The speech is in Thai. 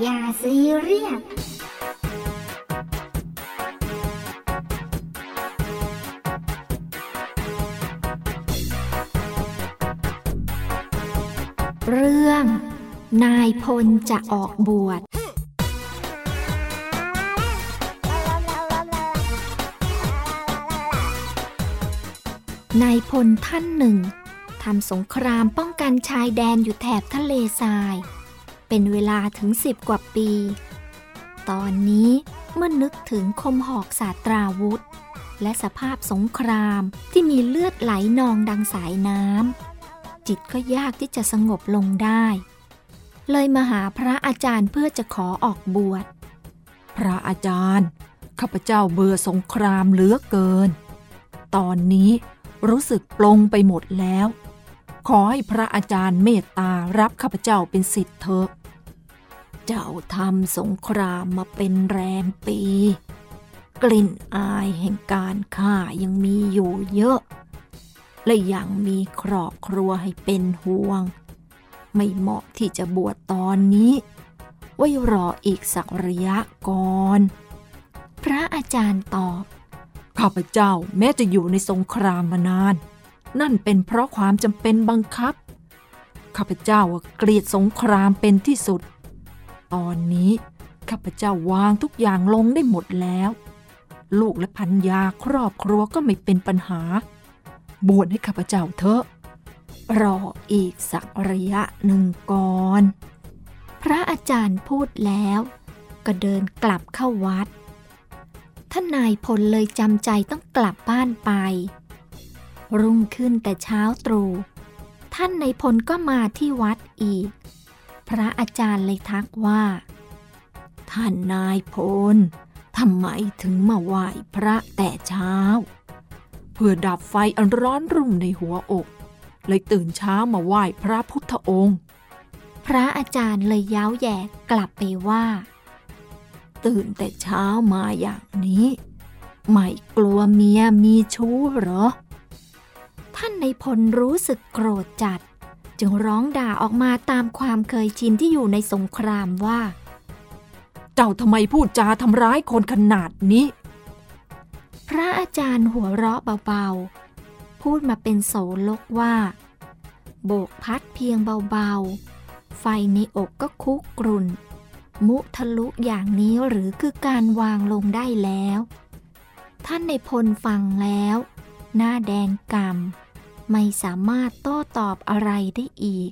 อย่าซีเรียสเรื่อง นายพลจะออกบวชนายพลท่านหนึ่งทำสงครามป้องกันชายแดนอยู่แถบทะเลทราย เป็นเวลาถึงสิบกว่าปี ตอนนี้เมื่อนึกถึงคมหอกศาสตราวุธ และสภาพสงครามที่มีเลือดไหลนองดังสายน้ำจิตก็ยากที่จะสงบลงได้ เลยมาหาพระอาจารย์เพื่อจะขอออกบวช พระอาจารย์ ข้าพเจ้าเบื่อสงครามเหลือเกิน ตอนนี้รู้สึกปลงไปหมดแล้ว ขอให้พระอาจารย์เมตตารับข้าพเจ้าเป็นสิทธิ์เถอะ เจ้าทำสงครามมาเป็นแรมปี กลิ่นอายแห่งการฆ่ายังมีอยู่เยอะ และยังมีครอบครัวให้เป็นห่วง ไม่เหมาะที่จะบวชตอนนี้ ไว้รออีกสักระยะก่อน พระอาจารย์ตอบ ข้าพเจ้าแม้จะอยู่ในสงครามมานาน นั่นเป็นเพราะความจำเป็นบังคับ ข้าพเจ้าเกลียดสงครามเป็นที่สุด ตอนนี้ข้าพเจ้าวางทุกอย่างลงได้หมดแล้ว ลูกและพันยาครอบครัวก็ไม่เป็นปัญหา บวชให้ข้าพเจ้าเถอะ รออีกสักระยะหนึ่งก่อน พระอาจารย์พูดแล้ว ก็เดินกลับเข้าวัด ท่านนายพลเลยจำใจต้องกลับบ้านไป รุ่งขึ้นแต่เช้าตรู่ท่านในพลก็มาที่วัดอีก พระอาจารย์เลยทักว่า ท่านนายพลทำไมถึงมาไหว้พระแต่เช้า เพื่อดับไฟอันร้อนรุ่มในหัวอก เลยตื่นเช้ามาไหว้พระพุทธองค์ พระอาจารย์เลยย้าวแย่กลับไปว่า ตื่นแต่เช้ามาอย่างนี้ ไม่กลัวเมียมีชู้หรอ ท่านในายพลรู้สึกโกรธจัด จึงร้องด่าออกมาตามความเคยชินที่อยู่ในสงครามว่า เจ้าทำไมพูดจาทำร้ายคนขนาดนี้ พระอาจารย์หัวเราะเบาๆ พูดมาเป็นโสลกว่า โบกพัดเพียงเบาๆ ไฟในอกก็คุกกรุ่น มุทะลุอย่างนี้หรือคือการวางลงได้แล้ว ท่านในพลฟังแล้วหน้าแดงกำ่ำ ไม่สามารถโต้ตอบอะไรได้อีก